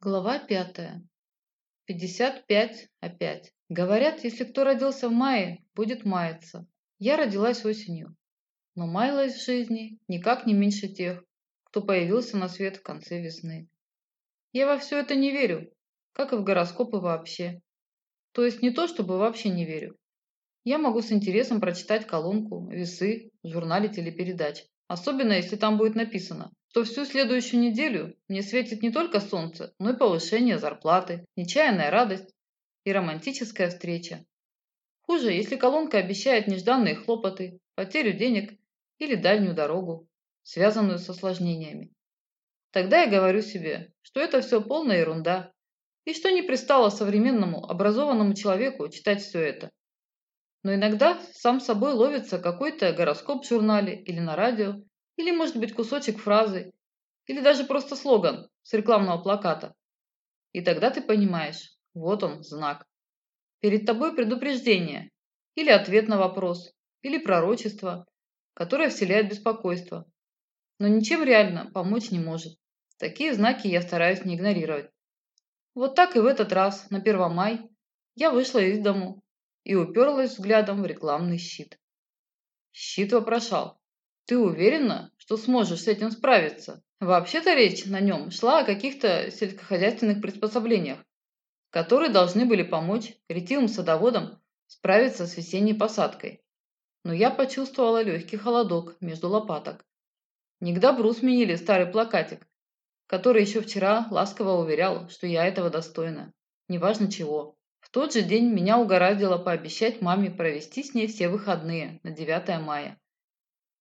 Глава пятая. Пятьдесят пять опять. Говорят, если кто родился в мае, будет маяться. Я родилась осенью, но маялась в жизни никак не меньше тех, кто появился на свет в конце весны. Я во все это не верю, как и в гороскопы вообще. То есть не то, чтобы вообще не верю. Я могу с интересом прочитать колонку «Весы» в журнале телепередач, особенно если там будет написано что всю следующую неделю мне светит не только солнце, но и повышение зарплаты, нечаянная радость и романтическая встреча. Хуже, если колонка обещает нежданные хлопоты, потерю денег или дальнюю дорогу, связанную с осложнениями. Тогда я говорю себе, что это все полная ерунда, и что не пристало современному образованному человеку читать все это. Но иногда сам собой ловится какой-то гороскоп в журнале или на радио, или, может быть, кусочек фразы. Или даже просто слоган с рекламного плаката. И тогда ты понимаешь, вот он, знак. Перед тобой предупреждение, или ответ на вопрос, или пророчество, которое вселяет беспокойство. Но ничем реально помочь не может. Такие знаки я стараюсь не игнорировать. Вот так и в этот раз, на 1 май, я вышла из дому и уперлась взглядом в рекламный щит. Щит вопрошал. Ты уверена, что сможешь с этим справиться? Вообще-то речь на нем шла о каких-то сельскохозяйственных приспособлениях, которые должны были помочь ретивым садоводам справиться с весенней посадкой. Но я почувствовала легкий холодок между лопаток. Не к добру сменили старый плакатик, который еще вчера ласково уверял, что я этого достойна. Неважно чего. В тот же день меня угораздило пообещать маме провести с ней все выходные на 9 мая.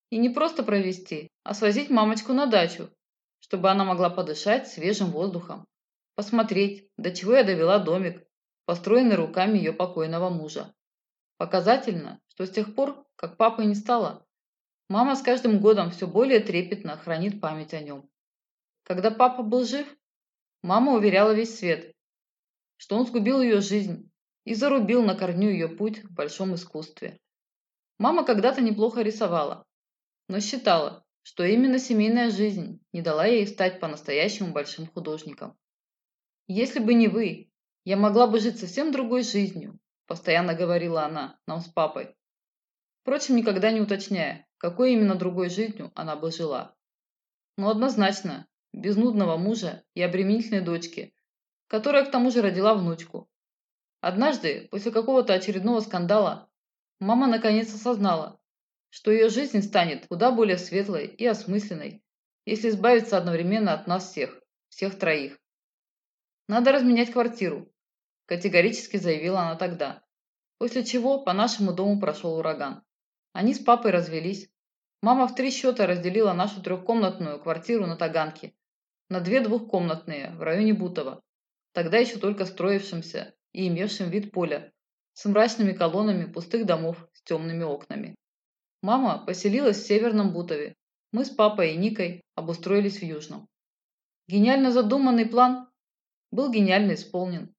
И не просто провести, а свозить мамочку на дачу, чтобы она могла подышать свежим воздухом, посмотреть, до чего я довела домик, построенный руками ее покойного мужа. Показательно, что с тех пор, как папы не стало, мама с каждым годом все более трепетно хранит память о нем. Когда папа был жив, мама уверяла весь свет, что он сгубил ее жизнь и зарубил на корню ее путь в большом искусстве. Мама когда-то неплохо рисовала, но считала, что именно семейная жизнь не дала ей стать по-настоящему большим художником. «Если бы не вы, я могла бы жить совсем другой жизнью», постоянно говорила она нам с папой. Впрочем, никогда не уточняя, какой именно другой жизнью она бы жила. Но однозначно, без нудного мужа и обременительной дочки, которая к тому же родила внучку. Однажды, после какого-то очередного скандала, мама наконец осознала, что ее жизнь станет куда более светлой и осмысленной, если избавиться одновременно от нас всех, всех троих. Надо разменять квартиру, категорически заявила она тогда, после чего по нашему дому прошел ураган. Они с папой развелись. Мама в три счета разделила нашу трехкомнатную квартиру на Таганке на две двухкомнатные в районе Бутова, тогда еще только строившимся и имевшим вид поля, с мрачными колоннами пустых домов с темными окнами. Мама поселилась в Северном Бутове. Мы с папой и Никой обустроились в Южном. Гениально задуманный план был гениально исполнен.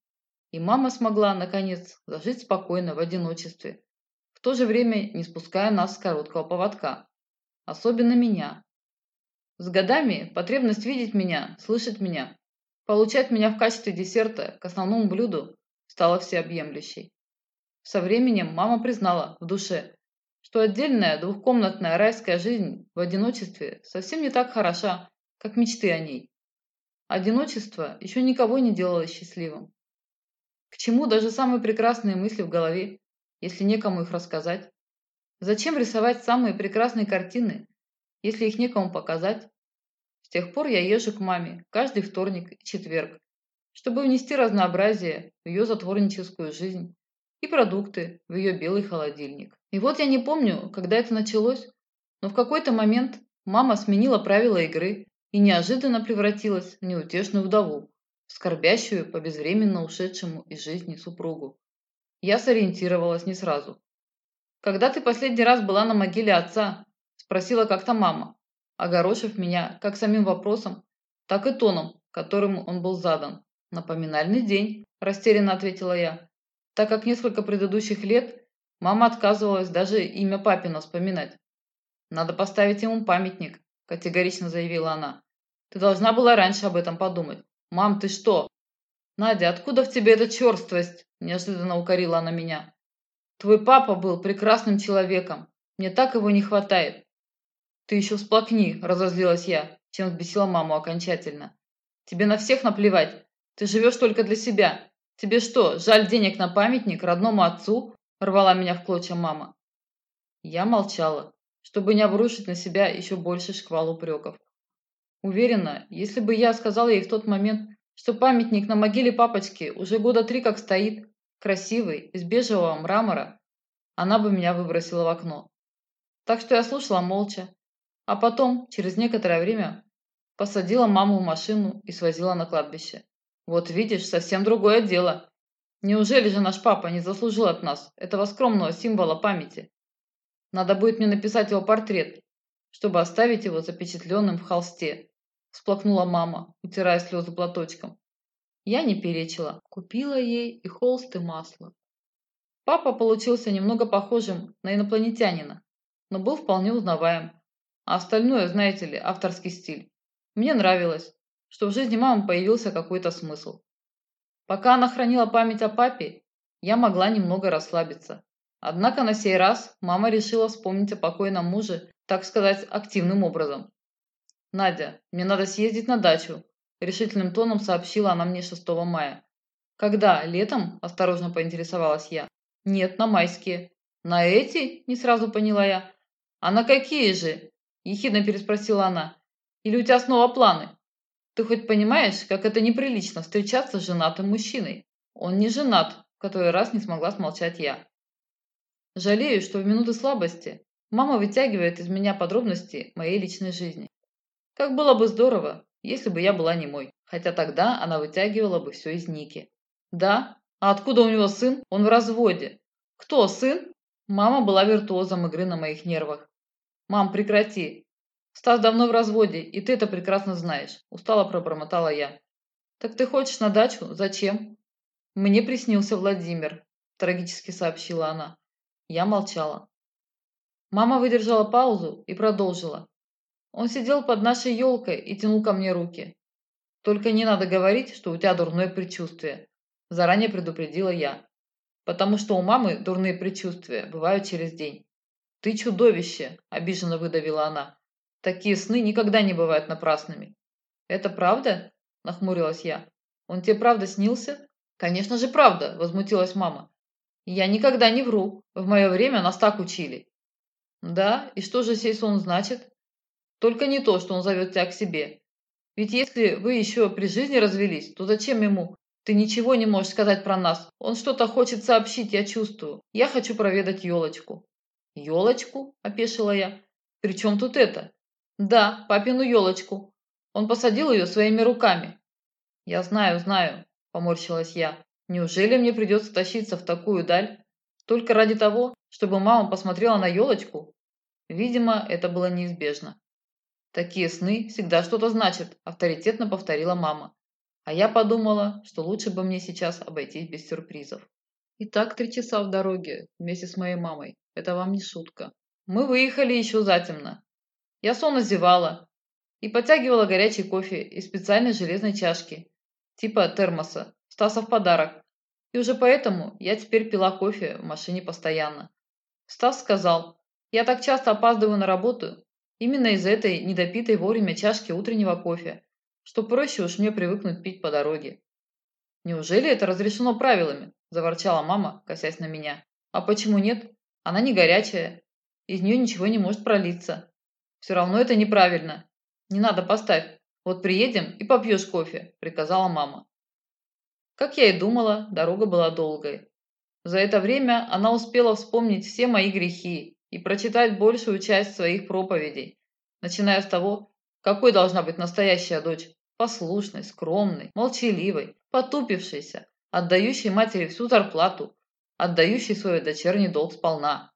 И мама смогла, наконец, зажить спокойно в одиночестве, в то же время не спуская нас с короткого поводка. Особенно меня. С годами потребность видеть меня, слышать меня, получать меня в качестве десерта к основному блюду стала всеобъемлющей. Со временем мама признала в душе, что отдельная двухкомнатная райская жизнь в одиночестве совсем не так хороша, как мечты о ней. Одиночество еще никого не делало счастливым. К чему даже самые прекрасные мысли в голове, если некому их рассказать? Зачем рисовать самые прекрасные картины, если их некому показать? С тех пор я езжу к маме каждый вторник и четверг, чтобы внести разнообразие в ее затворническую жизнь и продукты в ее белый холодильник. И вот я не помню, когда это началось, но в какой-то момент мама сменила правила игры и неожиданно превратилась в неутешную вдову, скорбящую по безвременно ушедшему из жизни супругу. Я сориентировалась не сразу. «Когда ты последний раз была на могиле отца?» – спросила как-то мама, огорошив меня как самим вопросом, так и тоном, которым он был задан. «Напоминальный день», – растерянно ответила я так как несколько предыдущих лет мама отказывалась даже имя папина вспоминать. «Надо поставить ему памятник», – категорично заявила она. «Ты должна была раньше об этом подумать. Мам, ты что?» «Надя, откуда в тебе эта черствость?» – неожиданно укорила она меня. «Твой папа был прекрасным человеком. Мне так его не хватает». «Ты еще всплакни», – разозлилась я, чем взбесила маму окончательно. «Тебе на всех наплевать. Ты живешь только для себя. Тебе что, жаль денег на памятник родному отцу?» – рвала меня в клочья мама. Я молчала, чтобы не обрушить на себя еще больше шквал упреков. Уверена, если бы я сказала ей в тот момент, что памятник на могиле папочки уже года три как стоит, красивый, из бежевого мрамора, она бы меня выбросила в окно. Так что я слушала молча, а потом, через некоторое время, посадила маму в машину и свозила на кладбище. Вот видишь, совсем другое дело. Неужели же наш папа не заслужил от нас этого скромного символа памяти? Надо будет мне написать его портрет, чтобы оставить его запечатленным в холсте, всплакнула мама, утирая слезы платочком. Я не перечила, купила ей и холст, и масло. Папа получился немного похожим на инопланетянина, но был вполне узнаваем. А остальное, знаете ли, авторский стиль. Мне нравилось, что в жизни мамы появился какой-то смысл. Пока она хранила память о папе, я могла немного расслабиться. Однако на сей раз мама решила вспомнить о покойном муже, так сказать, активным образом. «Надя, мне надо съездить на дачу», – решительным тоном сообщила она мне 6 мая. «Когда? Летом?» – осторожно поинтересовалась я. «Нет, на майские». «На эти?» – не сразу поняла я. «А на какие же?» – ехидно переспросила она. «Или у тебя снова планы? Ты хоть понимаешь, как это неприлично встречаться с женатым мужчиной?» «Он не женат», – в который раз не смогла смолчать я. Жалею, что в минуты слабости мама вытягивает из меня подробности моей личной жизни. Как было бы здорово, если бы я была не мой. Хотя тогда она вытягивала бы все из Ники. Да? А откуда у него сын? Он в разводе. Кто, сын? Мама была виртуозом игры на моих нервах. Мам, прекрати. Стас давно в разводе, и ты это прекрасно знаешь. Устало пробормотала я. Так ты хочешь на дачу? Зачем? Мне приснился Владимир, трагически сообщила она. Я молчала. Мама выдержала паузу и продолжила. Он сидел под нашей елкой и тянул ко мне руки. «Только не надо говорить, что у тебя дурное предчувствие», – заранее предупредила я. «Потому что у мамы дурные предчувствия бывают через день». «Ты чудовище!» – обиженно выдавила она. «Такие сны никогда не бывают напрасными». «Это правда?» – нахмурилась я. «Он тебе правда снился?» «Конечно же правда!» – возмутилась мама. «Я никогда не вру. В мое время нас так учили». «Да? И что же сей сон значит?» Только не то, что он зовет тебя к себе. Ведь если вы еще при жизни развелись, то зачем ему? Ты ничего не можешь сказать про нас. Он что-то хочет сообщить, я чувствую. Я хочу проведать елочку». «Елочку?» – опешила я. «При чем тут это?» «Да, папину елочку. Он посадил ее своими руками». «Я знаю, знаю», – поморщилась я. «Неужели мне придется тащиться в такую даль? Только ради того, чтобы мама посмотрела на елочку?» Видимо, это было неизбежно. «Такие сны всегда что-то значат», – авторитетно повторила мама. А я подумала, что лучше бы мне сейчас обойтись без сюрпризов. Итак, три часа в дороге вместе с моей мамой. Это вам не шутка. Мы выехали еще затемно. Я сонно зевала и подтягивала горячий кофе из специальной железной чашки, типа термоса, Стаса в подарок. И уже поэтому я теперь пила кофе в машине постоянно. Стас сказал, я так часто опаздываю на работу, Именно из этой недопитой вовремя чашки утреннего кофе, что проще уж мне привыкнуть пить по дороге. «Неужели это разрешено правилами?» – заворчала мама, косясь на меня. «А почему нет? Она не горячая. Из нее ничего не может пролиться. Все равно это неправильно. Не надо, поставь. Вот приедем и попьешь кофе», – приказала мама. Как я и думала, дорога была долгой. За это время она успела вспомнить все мои грехи и прочитать большую часть своих проповедей, начиная с того, какой должна быть настоящая дочь, послушной, скромной, молчаливой, потупившейся, отдающей матери всю зарплату, отдающей свой дочерний долг сполна.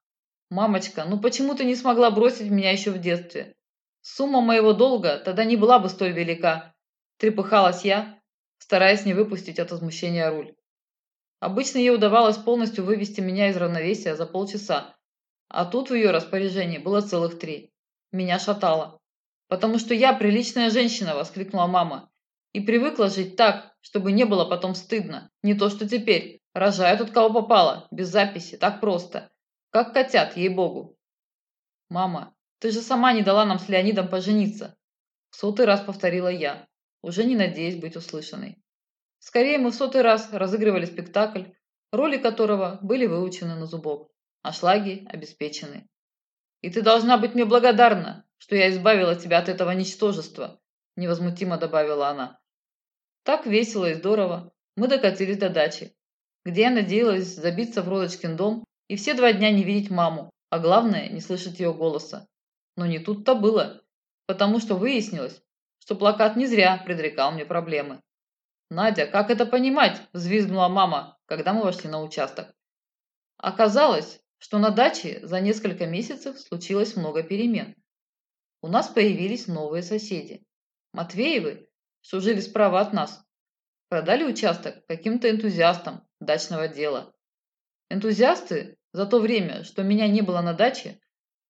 «Мамочка, ну почему ты не смогла бросить меня еще в детстве? Сумма моего долга тогда не была бы столь велика», – трепыхалась я, стараясь не выпустить от возмущения руль. Обычно ей удавалось полностью вывести меня из равновесия за полчаса, а тут в ее распоряжении было целых три. Меня шатало. «Потому что я приличная женщина!» – воскликнула мама. и привыкла жить так, чтобы не было потом стыдно. Не то, что теперь. Рожают от кого попало, без записи, так просто. Как котят, ей-богу. Мама, ты же сама не дала нам с Леонидом пожениться. В сотый раз повторила я, уже не надеясь быть услышанной. Скорее мы в сотый раз разыгрывали спектакль, роли которого были выучены на зубок, а шлаги обеспечены. И ты должна быть мне благодарна, что я избавила тебя от этого ничтожества, невозмутимо добавила она. Так весело и здорово мы докатились до дачи, где я надеялась забиться в Родочкин дом и все два дня не видеть маму, а главное, не слышать ее голоса. Но не тут-то было, потому что выяснилось, что плакат не зря предрекал мне проблемы. «Надя, как это понимать?» – взвизгнула мама, когда мы вошли на участок. Оказалось, что на даче за несколько месяцев случилось много перемен. У нас появились новые соседи. Матвеевы, что жили справа от нас, продали участок каким-то энтузиастам дачного дела. Энтузиасты за то время, что меня не было на даче,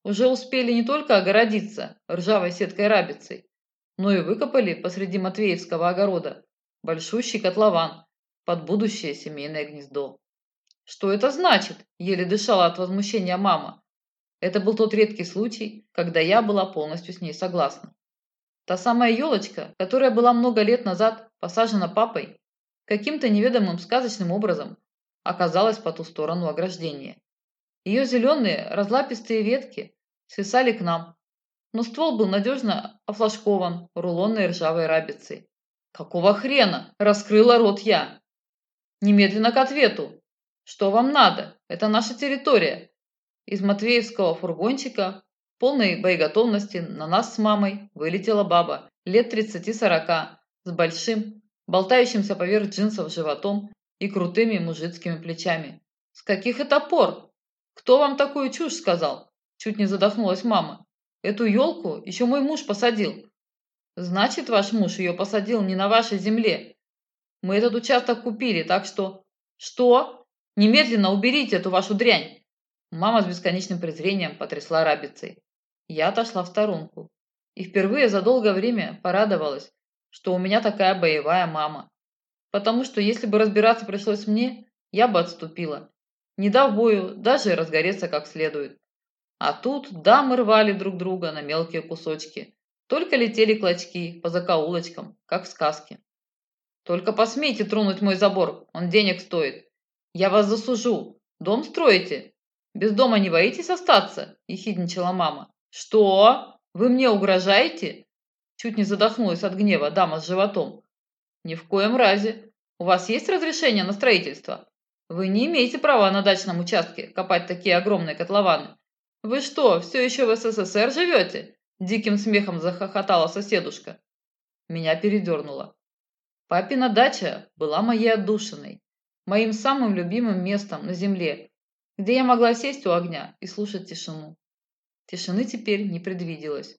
уже успели не только огородиться ржавой сеткой рабицей, но и выкопали посреди Матвеевского огорода большущий котлован под будущее семейное гнездо. «Что это значит?» – еле дышала от возмущения мама. Это был тот редкий случай, когда я была полностью с ней согласна. Та самая елочка, которая была много лет назад посажена папой, каким-то неведомым сказочным образом оказалась по ту сторону ограждения. Ее зеленые разлапистые ветки свисали к нам, но ствол был надежно офлажкован рулонной ржавой рабицей. «Какого хрена?» – раскрыла рот я. «Немедленно к ответу. Что вам надо? Это наша территория». Из Матвеевского фургончика в полной боеготовности на нас с мамой вылетела баба лет 30-40 с большим, болтающимся поверх джинсов животом и крутыми мужицкими плечами. «С каких это пор? Кто вам такую чушь сказал?» Чуть не задохнулась мама. «Эту елку еще мой муж посадил. Значит, ваш муж ее посадил не на вашей земле. Мы этот участок купили, так что... Что? Немедленно уберите эту вашу дрянь. Мама с бесконечным презрением потрясла рабицей. Я отошла в сторонку. И впервые за долгое время порадовалась, что у меня такая боевая мама. Потому что если бы разбираться пришлось мне, я бы отступила, не дав бою даже разгореться как следует. А тут дамы рвали друг друга на мелкие кусочки, только летели клочки по закоулочкам, как в сказке. «Только посмейте тронуть мой забор, он денег стоит. Я вас засужу. Дом строите? Без дома не боитесь остаться?» – ехидничала мама. «Что? Вы мне угрожаете?» Чуть не задохнулась от гнева дама с животом. «Ни в коем разе. У вас есть разрешение на строительство? Вы не имеете права на дачном участке копать такие огромные котлованы. Вы что, все еще в СССР живете? Диким смехом захохотала соседушка. Меня передернуло. Папина дача была моей отдушиной, моим самым любимым местом на земле, где я могла сесть у огня и слушать тишину. Тишины теперь не предвиделось.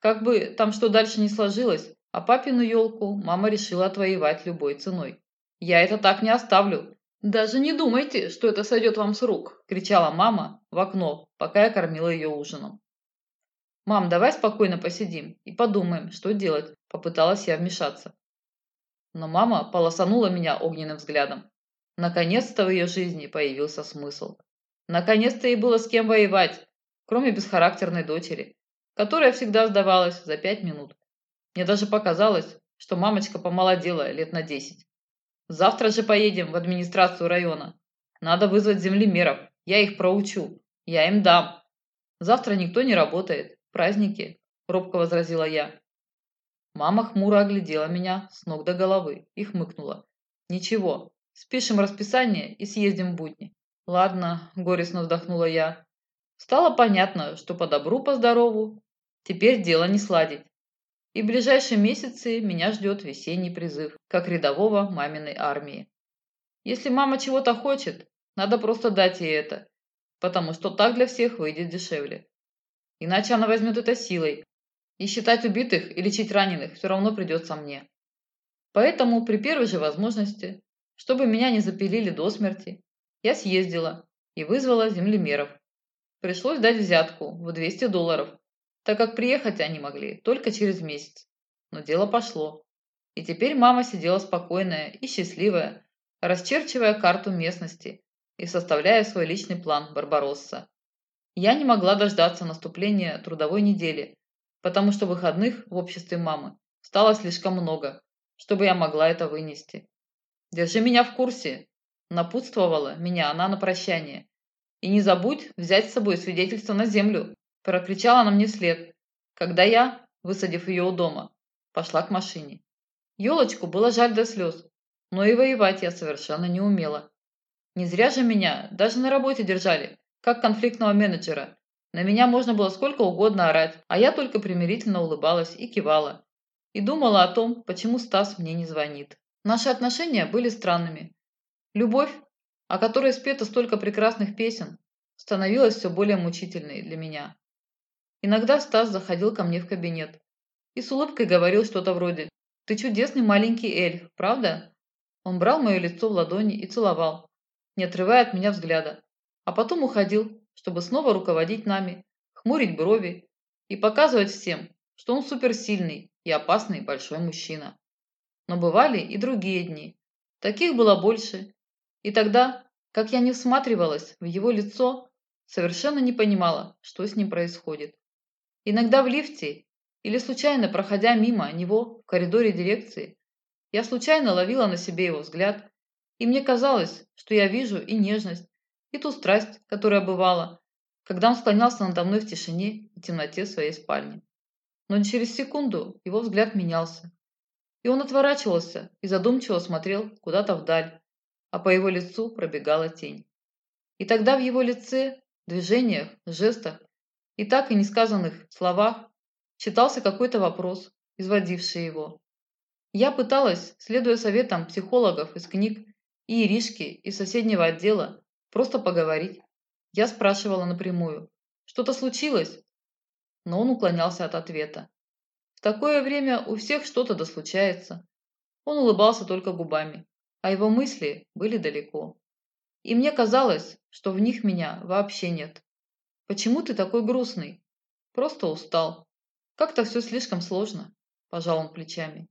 Как бы там что дальше не сложилось, а папину елку мама решила отвоевать любой ценой. «Я это так не оставлю. Даже не думайте, что это сойдет вам с рук!» – кричала мама в окно, пока я кормила ее ужином. «Мам, давай спокойно посидим и подумаем, что делать», – попыталась я вмешаться. Но мама полосанула меня огненным взглядом. Наконец-то в ее жизни появился смысл. Наконец-то ей было с кем воевать, кроме бесхарактерной дочери, которая всегда сдавалась за пять минут. Мне даже показалось, что мамочка помолодела лет на десять. Завтра же поедем в администрацию района. Надо вызвать землемеров, я их проучу, я им дам. Завтра никто не работает, праздники», – робко возразила я. Мама хмуро оглядела меня с ног до головы и хмыкнула. «Ничего, спишем расписание и съездим в будни». «Ладно», – горестно вздохнула я. Стало понятно, что по добру, по здорову. Теперь дело не сладить. И в ближайшие месяцы меня ждет весенний призыв, как рядового маминой армии. Если мама чего-то хочет, надо просто дать ей это, потому что так для всех выйдет дешевле. Иначе она возьмет это силой. И считать убитых и лечить раненых все равно придется мне. Поэтому при первой же возможности, чтобы меня не запилили до смерти, я съездила и вызвала землемеров. Пришлось дать взятку в 200 долларов, так как приехать они могли только через месяц. Но дело пошло. И теперь мама сидела спокойная и счастливая, расчерчивая карту местности и составляя свой личный план Барбаросса. Я не могла дождаться наступления трудовой недели, потому что выходных в обществе мамы стало слишком много, чтобы я могла это вынести. «Держи меня в курсе», – напутствовала меня она на прощание. «И не забудь взять с собой свидетельство на землю», – прокричала она мне вслед, когда я, высадив ее у дома, пошла к машине. Елочку было жаль до слез, но и воевать я совершенно не умела. Не зря же меня даже на работе держали, как конфликтного менеджера. На меня можно было сколько угодно орать, а я только примирительно улыбалась и кивала. И думала о том, почему Стас мне не звонит. Наши отношения были странными. Любовь, о которой спето столько прекрасных песен, становилась все более мучительной для меня. Иногда Стас заходил ко мне в кабинет и с улыбкой говорил что-то вроде «Ты чудесный маленький эльф, правда?» Он брал мое лицо в ладони и целовал, не отрывая от меня взгляда, а потом уходил, чтобы снова руководить нами, хмурить брови и показывать всем, что он суперсильный и опасный большой мужчина. Но бывали и другие дни. Таких было больше. И тогда, как я не всматривалась в его лицо, совершенно не понимала, что с ним происходит. Иногда в лифте или случайно проходя мимо него в коридоре дирекции, я случайно ловила на себе его взгляд, и мне казалось, что я вижу и нежность, и ту страсть, которая бывала, когда он склонялся надо мной в тишине и темноте своей спальни. Но через секунду его взгляд менялся, и он отворачивался и задумчиво смотрел куда-то вдаль, а по его лицу пробегала тень. И тогда в его лице, движениях, жестах и так и несказанных словах читался какой-то вопрос, изводивший его. Я пыталась, следуя советам психологов из книг и Иришки из соседнего отдела, просто поговорить. Я спрашивала напрямую, что-то случилось? Но он уклонялся от ответа. В такое время у всех что-то да случается. Он улыбался только губами, а его мысли были далеко. И мне казалось, что в них меня вообще нет. «Почему ты такой грустный?» «Просто устал. Как-то все слишком сложно», – пожал он плечами.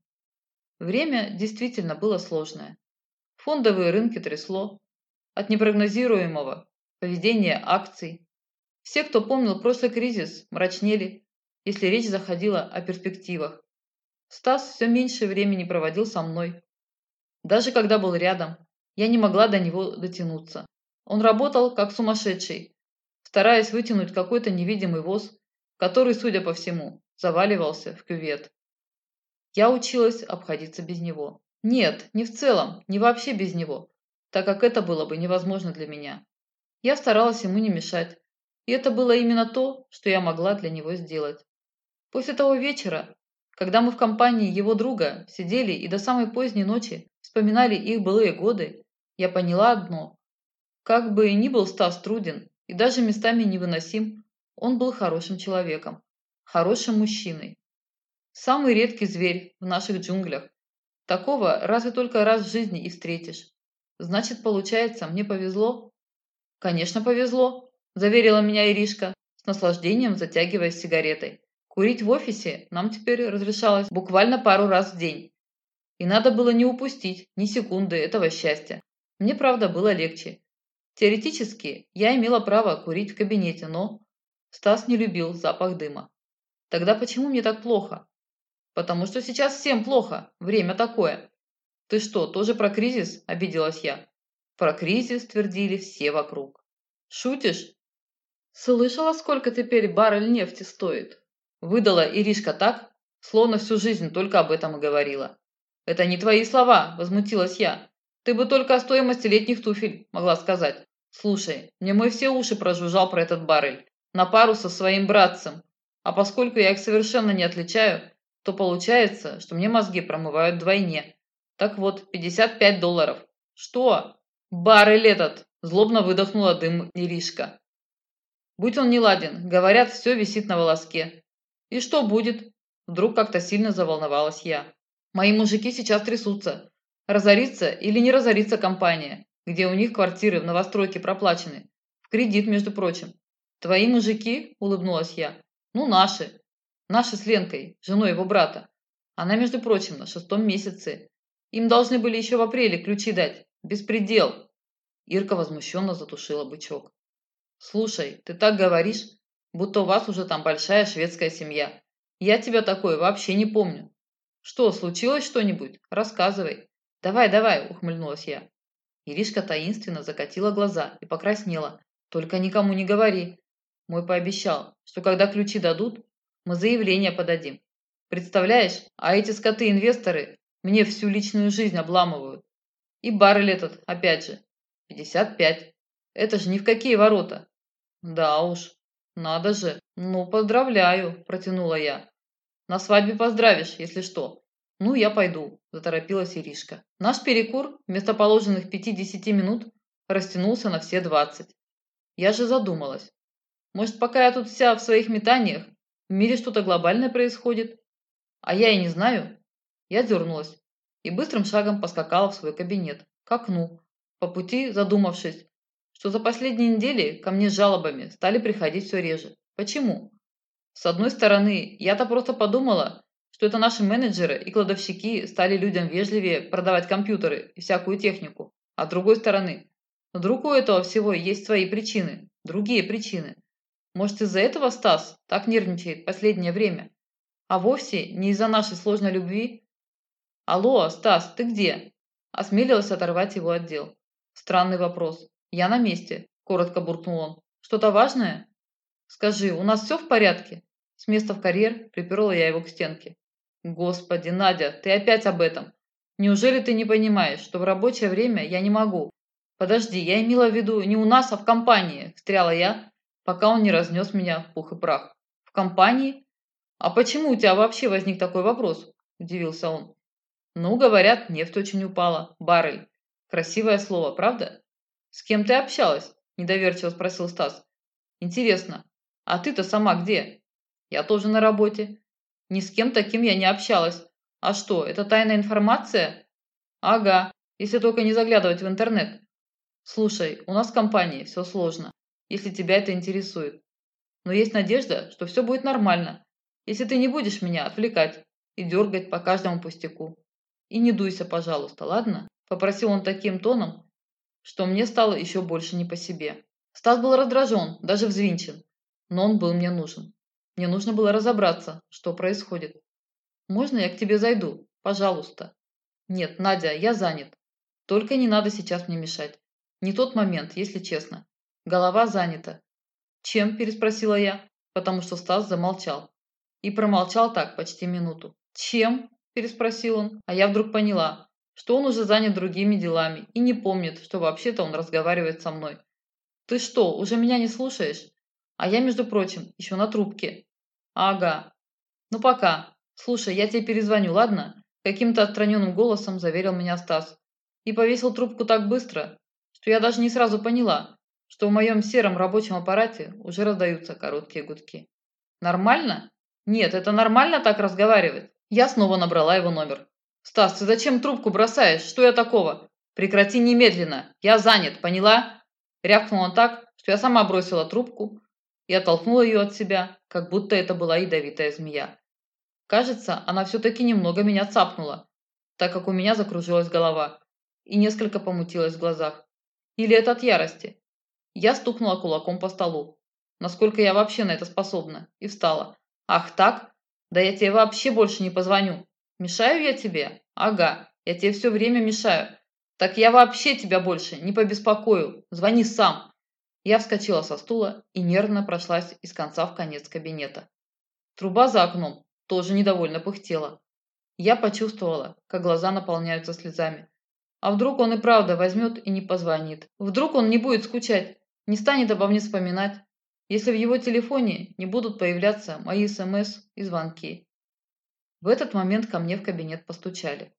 Время действительно было сложное. Фондовые рынки трясло. От непрогнозируемого поведения акций. Все, кто помнил прошлый кризис, мрачнели если речь заходила о перспективах. Стас все меньше времени проводил со мной. Даже когда был рядом, я не могла до него дотянуться. Он работал как сумасшедший, стараясь вытянуть какой-то невидимый воз, который, судя по всему, заваливался в кювет. Я училась обходиться без него. Нет, не в целом, не вообще без него, так как это было бы невозможно для меня. Я старалась ему не мешать, и это было именно то, что я могла для него сделать. После того вечера, когда мы в компании его друга сидели и до самой поздней ночи вспоминали их былые годы, я поняла одно. Как бы ни был Стас труден и даже местами невыносим, он был хорошим человеком, хорошим мужчиной. Самый редкий зверь в наших джунглях. Такого разве только раз в жизни и встретишь. Значит, получается, мне повезло? Конечно, повезло, заверила меня Иришка, с наслаждением затягиваясь сигаретой. Курить в офисе нам теперь разрешалось буквально пару раз в день. И надо было не упустить ни секунды этого счастья. Мне, правда, было легче. Теоретически, я имела право курить в кабинете, но Стас не любил запах дыма. Тогда почему мне так плохо? Потому что сейчас всем плохо, время такое. Ты что, тоже про кризис? Обиделась я. Про кризис твердили все вокруг. Шутишь? Слышала, сколько теперь баррель нефти стоит? Выдала Иришка так, словно всю жизнь только об этом и говорила. «Это не твои слова», – возмутилась я. «Ты бы только о стоимости летних туфель могла сказать. Слушай, мне мой все уши прожужжал про этот баррель. На пару со своим братцем. А поскольку я их совершенно не отличаю, то получается, что мне мозги промывают вдвойне. Так вот, 55 долларов. Что? Баррель этот! Злобно выдохнула дым Иришка. Будь он не ладен, говорят, все висит на волоске. «И что будет?» Вдруг как-то сильно заволновалась я. «Мои мужики сейчас трясутся. Разорится или не разорится компания, где у них квартиры в новостройке проплачены. В кредит, между прочим. Твои мужики?» – улыбнулась я. «Ну, наши. Наши с Ленкой, женой его брата. Она, между прочим, на шестом месяце. Им должны были еще в апреле ключи дать. Беспредел!» Ирка возмущенно затушила бычок. «Слушай, ты так говоришь, будто у вас уже там большая шведская семья. Я тебя такое вообще не помню. Что, случилось что-нибудь? Рассказывай. Давай, давай, ухмыльнулась я. Иришка таинственно закатила глаза и покраснела. Только никому не говори. Мой пообещал, что когда ключи дадут, мы заявление подадим. Представляешь, а эти скоты-инвесторы мне всю личную жизнь обламывают. И баррель этот, опять же, 55. Это же ни в какие ворота. Да уж, надо же. Ну, поздравляю, протянула я. На свадьбе поздравишь, если что. Ну, я пойду, заторопилась Иришка. Наш перекур вместо положенных пяти-десяти минут растянулся на все двадцать. Я же задумалась. Может, пока я тут вся в своих метаниях, в мире что-то глобальное происходит? А я и не знаю. Я дернулась и быстрым шагом поскакала в свой кабинет, к окну, по пути задумавшись, что за последние недели ко мне с жалобами стали приходить все реже. Почему? С одной стороны, я-то просто подумала, что это наши менеджеры и кладовщики стали людям вежливее продавать компьютеры и всякую технику. А с другой стороны, вдруг у этого всего есть свои причины, другие причины. Может, из-за этого Стас так нервничает последнее время? А вовсе не из-за нашей сложной любви? Алло, Стас, ты где? Осмелилась оторвать его отдел. Странный вопрос. Я на месте, коротко буркнул он. Что-то важное? Скажи, у нас все в порядке? С места в карьер приперла я его к стенке. Господи, Надя, ты опять об этом. Неужели ты не понимаешь, что в рабочее время я не могу? Подожди, я имела в виду не у нас, а в компании, встряла я, пока он не разнес меня в пух и прах. В компании? А почему у тебя вообще возник такой вопрос? Удивился он. Ну, говорят, нефть очень упала. Баррель. Красивое слово, правда? С кем ты общалась? Недоверчиво спросил Стас. Интересно, а ты-то сама где? Я тоже на работе. Ни с кем таким я не общалась. А что, это тайная информация? Ага, если только не заглядывать в интернет. Слушай, у нас в компании все сложно, если тебя это интересует. Но есть надежда, что все будет нормально, если ты не будешь меня отвлекать и дергать по каждому пустяку. И не дуйся, пожалуйста, ладно? Попросил он таким тоном, что мне стало еще больше не по себе. Стас был раздражен, даже взвинчен, но он был мне нужен. Мне нужно было разобраться, что происходит. «Можно я к тебе зайду? Пожалуйста». «Нет, Надя, я занят. Только не надо сейчас мне мешать. Не тот момент, если честно. Голова занята». «Чем?» – переспросила я, потому что Стас замолчал. И промолчал так почти минуту. «Чем?» – переспросил он, а я вдруг поняла, что он уже занят другими делами и не помнит, что вообще-то он разговаривает со мной. «Ты что, уже меня не слушаешь? А я, между прочим, еще на трубке. Ага. Ну пока. Слушай, я тебе перезвоню, ладно? Каким-то отстраненным голосом заверил меня Стас. И повесил трубку так быстро, что я даже не сразу поняла, что в моем сером рабочем аппарате уже раздаются короткие гудки. Нормально? Нет, это нормально так разговаривать? Я снова набрала его номер. «Стас, ты зачем трубку бросаешь? Что я такого? Прекрати немедленно. Я занят, поняла?» Рявкнул он так, что я сама бросила трубку, и оттолкнула ее от себя, как будто это была ядовитая змея. Кажется, она все-таки немного меня цапнула, так как у меня закружилась голова и несколько помутилась в глазах. Или это от ярости? Я стукнула кулаком по столу. Насколько я вообще на это способна? И встала. Ах так? Да я тебе вообще больше не позвоню. Мешаю я тебе? Ага, я тебе все время мешаю. Так я вообще тебя больше не побеспокою. Звони сам. Я вскочила со стула и нервно прошлась из конца в конец кабинета. Труба за окном тоже недовольно пыхтела. Я почувствовала, как глаза наполняются слезами. А вдруг он и правда возьмет и не позвонит? Вдруг он не будет скучать, не станет обо мне вспоминать, если в его телефоне не будут появляться мои СМС и звонки? В этот момент ко мне в кабинет постучали.